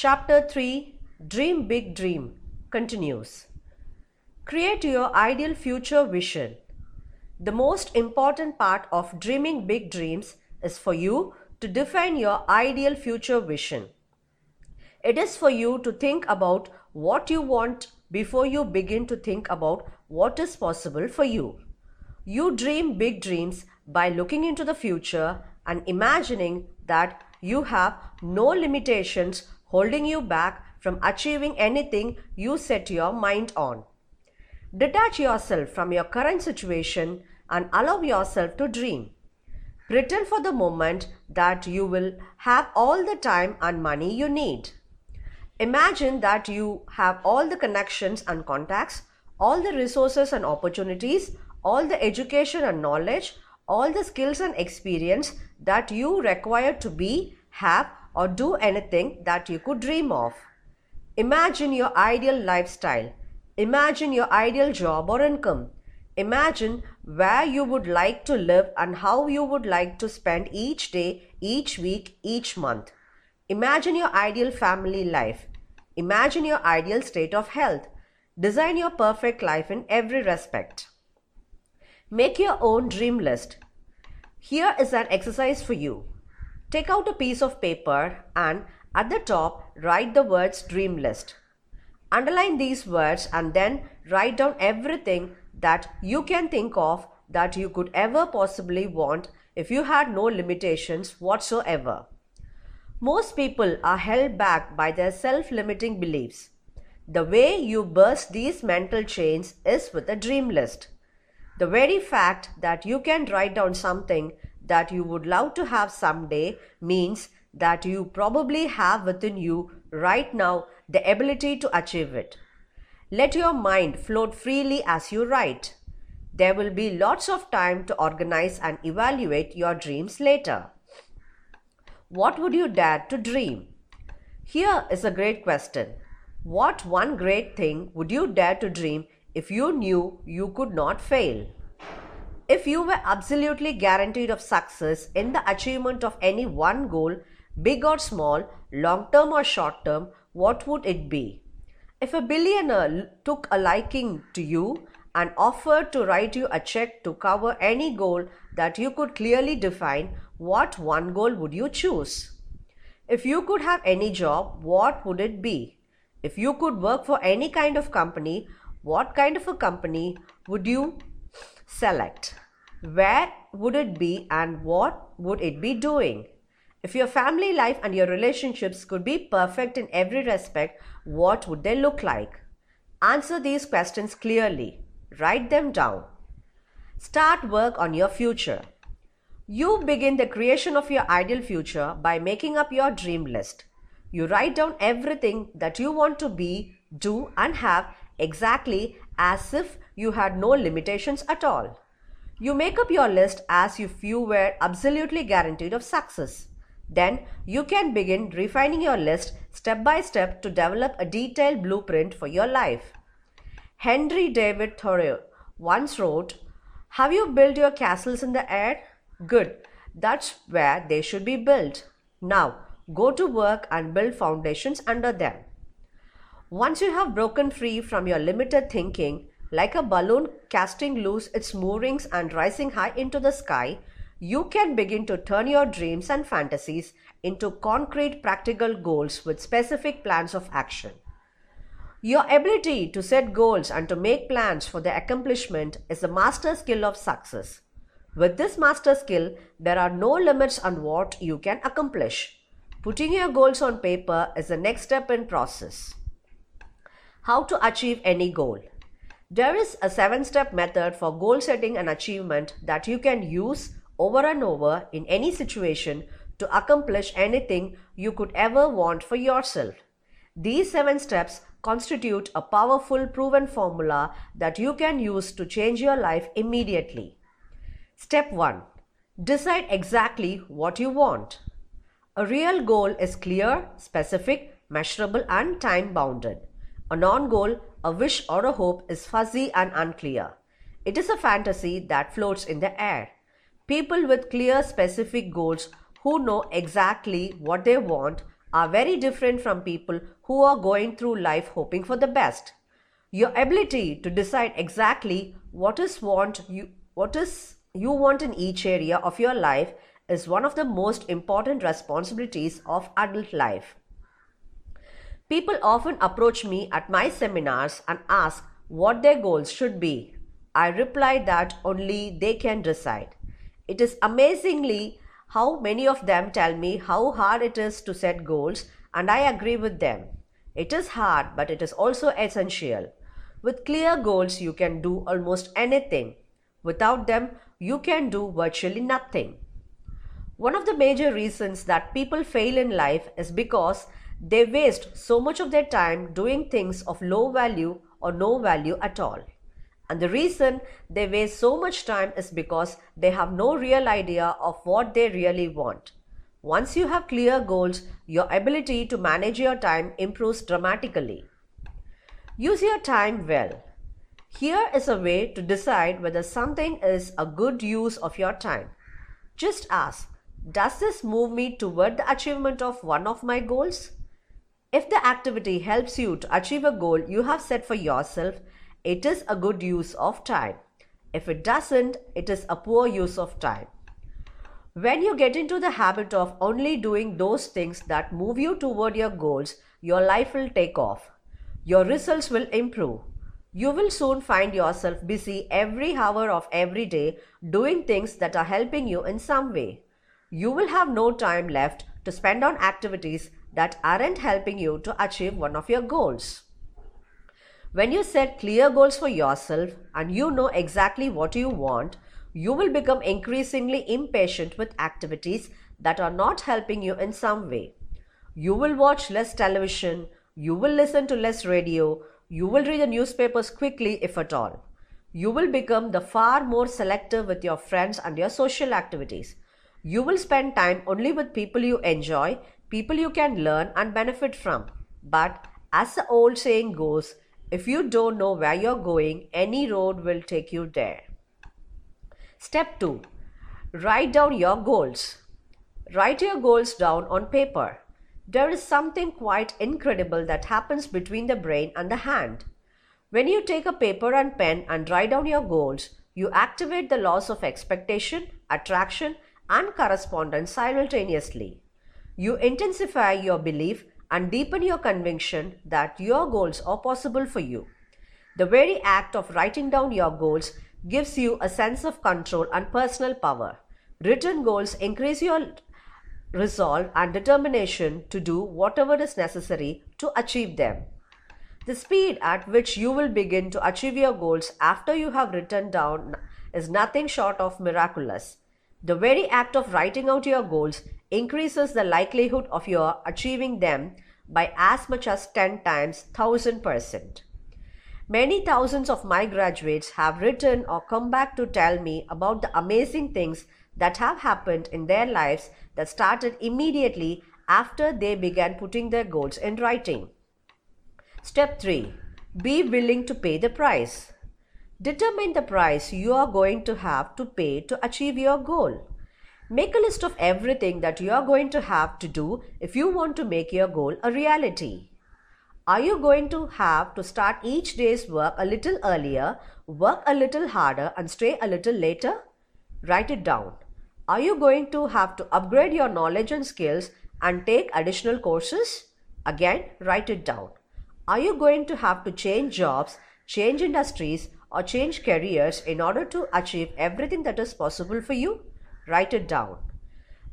Chapter 3 Dream Big Dream continues. Create your ideal future vision. The most important part of dreaming big dreams is for you to define your ideal future vision. It is for you to think about what you want before you begin to think about what is possible for you. You dream big dreams by looking into the future and imagining that you have no limitations holding you back from achieving anything you set your mind on. Detach yourself from your current situation and allow yourself to dream. Pretend for the moment that you will have all the time and money you need. Imagine that you have all the connections and contacts, all the resources and opportunities, all the education and knowledge, all the skills and experience that you require to be, have, or do anything that you could dream of. Imagine your ideal lifestyle. Imagine your ideal job or income. Imagine where you would like to live and how you would like to spend each day, each week, each month. Imagine your ideal family life. Imagine your ideal state of health. Design your perfect life in every respect. Make your own dream list. Here is an exercise for you. Take out a piece of paper and at the top write the words dream list. Underline these words and then write down everything that you can think of that you could ever possibly want if you had no limitations whatsoever. Most people are held back by their self limiting beliefs. The way you burst these mental chains is with a dream list. The very fact that you can write down something that you would love to have someday means that you probably have within you right now the ability to achieve it. Let your mind float freely as you write. There will be lots of time to organize and evaluate your dreams later. What would you dare to dream? Here is a great question. What one great thing would you dare to dream if you knew you could not fail? If you were absolutely guaranteed of success in the achievement of any one goal, big or small, long term or short term, what would it be? If a billionaire took a liking to you and offered to write you a check to cover any goal that you could clearly define, what one goal would you choose? If you could have any job, what would it be? If you could work for any kind of company, what kind of a company would you select? Where would it be and what would it be doing? If your family life and your relationships could be perfect in every respect, what would they look like? Answer these questions clearly. Write them down. Start work on your future. You begin the creation of your ideal future by making up your dream list. You write down everything that you want to be, do, and have exactly as if you had no limitations at all. You make up your list as if you were absolutely guaranteed of success. Then you can begin refining your list step by step to develop a detailed blueprint for your life. Henry David Thoreau once wrote, Have you built your castles in the air? Good, that's where they should be built. Now go to work and build foundations under them. Once you have broken free from your limited thinking, like a balloon casting loose its moorings and rising high into the sky, you can begin to turn your dreams and fantasies into concrete practical goals with specific plans of action. Your ability to set goals and to make plans for their accomplishment is the master skill of success. With this master skill, there are no limits on what you can accomplish. Putting your goals on paper is the next step in process. How to achieve any goal. There is a seven step method for goal setting and achievement that you can use over and over in any situation to accomplish anything you could ever want for yourself. These seven steps constitute a powerful proven formula that you can use to change your life immediately. Step 1 Decide exactly what you want. A real goal is clear, specific, measurable, and time bounded. A non goal a wish or a hope is fuzzy and unclear. It is a fantasy that floats in the air. People with clear, specific goals who know exactly what they want are very different from people who are going through life hoping for the best. Your ability to decide exactly what is want you what is you want in each area of your life is one of the most important responsibilities of adult life. People often approach me at my seminars and ask what their goals should be. I reply that only they can decide. It is amazingly how many of them tell me how hard it is to set goals, and I agree with them. It is hard, but it is also essential. With clear goals, you can do almost anything. Without them, you can do virtually nothing. One of the major reasons that people fail in life is because they waste so much of their time doing things of low value or no value at all. And the reason they waste so much time is because they have no real idea of what they really want. Once you have clear goals, your ability to manage your time improves dramatically. Use your time well. Here is a way to decide whether something is a good use of your time. Just ask, does this move me toward the achievement of one of my goals? If the activity helps you to achieve a goal you have set for yourself, it is a good use of time. If it doesn't, it is a poor use of time. When you get into the habit of only doing those things that move you toward your goals, your life will take off. Your results will improve. You will soon find yourself busy every hour of every day doing things that are helping you in some way. You will have no time left to spend on activities that aren't helping you to achieve one of your goals. When you set clear goals for yourself and you know exactly what you want, you will become increasingly impatient with activities that are not helping you in some way. You will watch less television, you will listen to less radio, you will read the newspapers quickly if at all. You will become the far more selective with your friends and your social activities. You will spend time only with people you enjoy people you can learn and benefit from. But as the old saying goes, if you don't know where you're going, any road will take you there. Step 2 Write down your goals. Write your goals down on paper. There is something quite incredible that happens between the brain and the hand. When you take a paper and pen and write down your goals, you activate the laws of expectation, attraction, and correspondence simultaneously. You intensify your belief and deepen your conviction that your goals are possible for you. The very act of writing down your goals gives you a sense of control and personal power. Written goals increase your resolve and determination to do whatever is necessary to achieve them. The speed at which you will begin to achieve your goals after you have written down is nothing short of miraculous. The very act of writing out your goals increases the likelihood of your achieving them by as much as 10 times 1000%. Many thousands of my graduates have written or come back to tell me about the amazing things that have happened in their lives that started immediately after they began putting their goals in writing. Step 3 Be willing to pay the price. Determine the price you are going to have to pay to achieve your goal. Make a list of everything that you are going to have to do if you want to make your goal a reality. Are you going to have to start each day's work a little earlier, work a little harder, and stay a little later? Write it down. Are you going to have to upgrade your knowledge and skills and take additional courses? Again, write it down. Are you going to have to change jobs, change industries, or change careers in order to achieve everything that is possible for you? Write it down.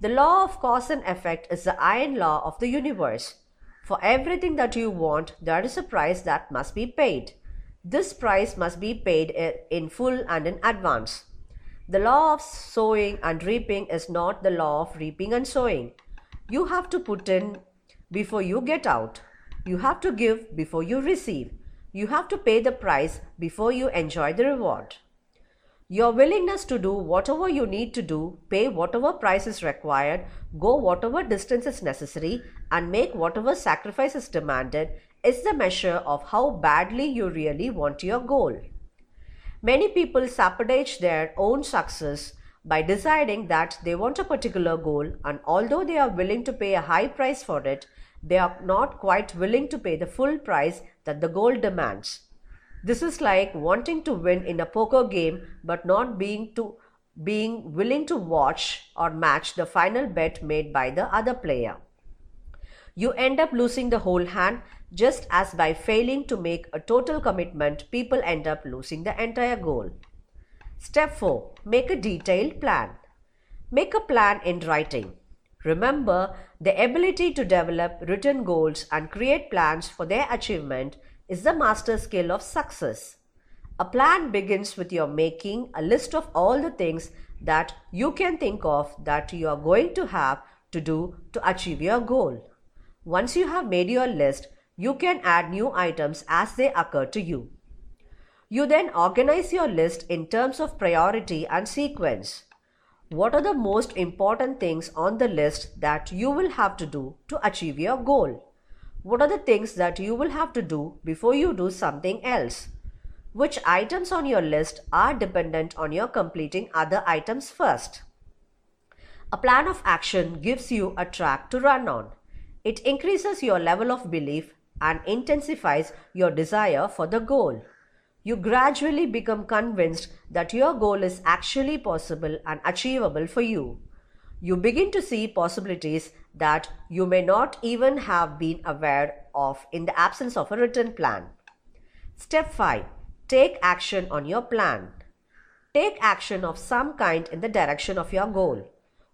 The law of cause and effect is the iron law of the universe. For everything that you want, there is a price that must be paid. This price must be paid in full and in advance. The law of sowing and reaping is not the law of reaping and sowing. You have to put in before you get out. You have to give before you receive. You have to pay the price before you enjoy the reward. Your willingness to do whatever you need to do, pay whatever price is required, go whatever distance is necessary, and make whatever sacrifice is demanded is the measure of how badly you really want your goal. Many people sabotage their own success by deciding that they want a particular goal, and although they are willing to pay a high price for it, they are not quite willing to pay the full price that the goal demands. This is like wanting to win in a poker game but not being to being willing to watch or match the final bet made by the other player. You end up losing the whole hand just as by failing to make a total commitment people end up losing the entire goal. Step 4. Make a detailed plan. Make a plan in writing. Remember, the ability to develop written goals and create plans for their achievement is the master skill of success. A plan begins with your making a list of all the things that you can think of that you are going to have to do to achieve your goal. Once you have made your list, you can add new items as they occur to you. You then organize your list in terms of priority and sequence. What are the most important things on the list that you will have to do to achieve your goal? What are the things that you will have to do before you do something else? Which items on your list are dependent on your completing other items first? A plan of action gives you a track to run on. It increases your level of belief and intensifies your desire for the goal. You gradually become convinced that your goal is actually possible and achievable for you. You begin to see possibilities that you may not even have been aware of in the absence of a written plan. Step 5. Take action on your plan. Take action of some kind in the direction of your goal.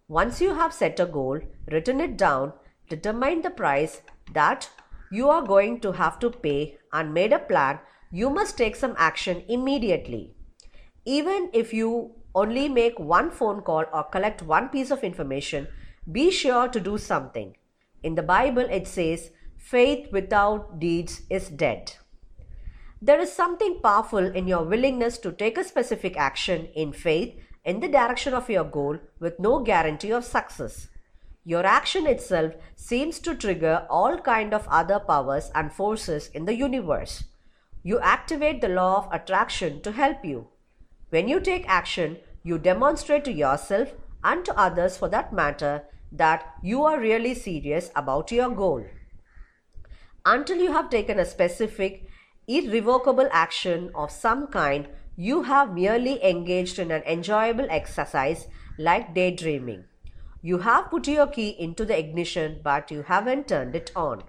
Once you have set a goal, written it down, determined the price that you are going to have to pay and made a plan, you must take some action immediately. Even if you only make one phone call or collect one piece of information, be sure to do something. In the Bible, it says, faith without deeds is dead. There is something powerful in your willingness to take a specific action in faith in the direction of your goal with no guarantee of success. Your action itself seems to trigger all kind of other powers and forces in the universe. You activate the law of attraction to help you. When you take action, you demonstrate to yourself and to others for that matter that you are really serious about your goal. Until you have taken a specific, irrevocable action of some kind, you have merely engaged in an enjoyable exercise like daydreaming. You have put your key into the ignition, but you haven't turned it on.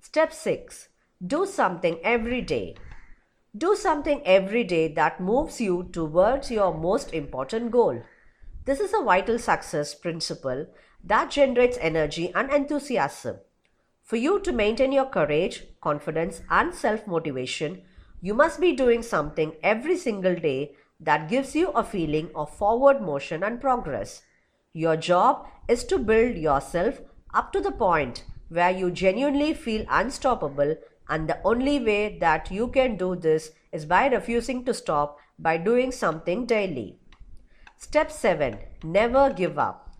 Step 6. Do something every day. Do something every day that moves you towards your most important goal. This is a vital success principle that generates energy and enthusiasm. For you to maintain your courage, confidence, and self motivation, you must be doing something every single day that gives you a feeling of forward motion and progress. Your job is to build yourself up to the point where you genuinely feel unstoppable, and the only way that you can do this is by refusing to stop by doing something daily. Step 7 Never give up.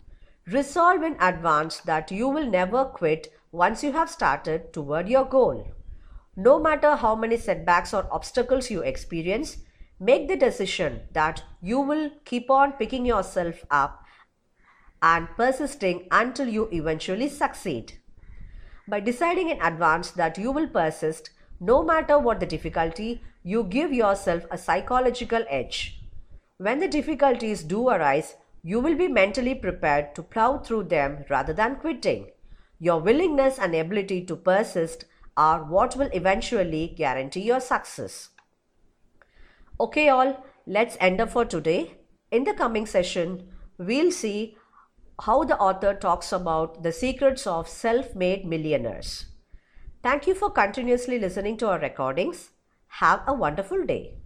Resolve in advance that you will never quit once you have started toward your goal. No matter how many setbacks or obstacles you experience, make the decision that you will keep on picking yourself up and persisting until you eventually succeed. By deciding in advance that you will persist, no matter what the difficulty, you give yourself a psychological edge. When the difficulties do arise, you will be mentally prepared to plow through them rather than quitting. Your willingness and ability to persist are what will eventually guarantee your success. Okay, all, let's end up for today. In the coming session, we'll see how the author talks about the secrets of self made millionaires. Thank you for continuously listening to our recordings. Have a wonderful day.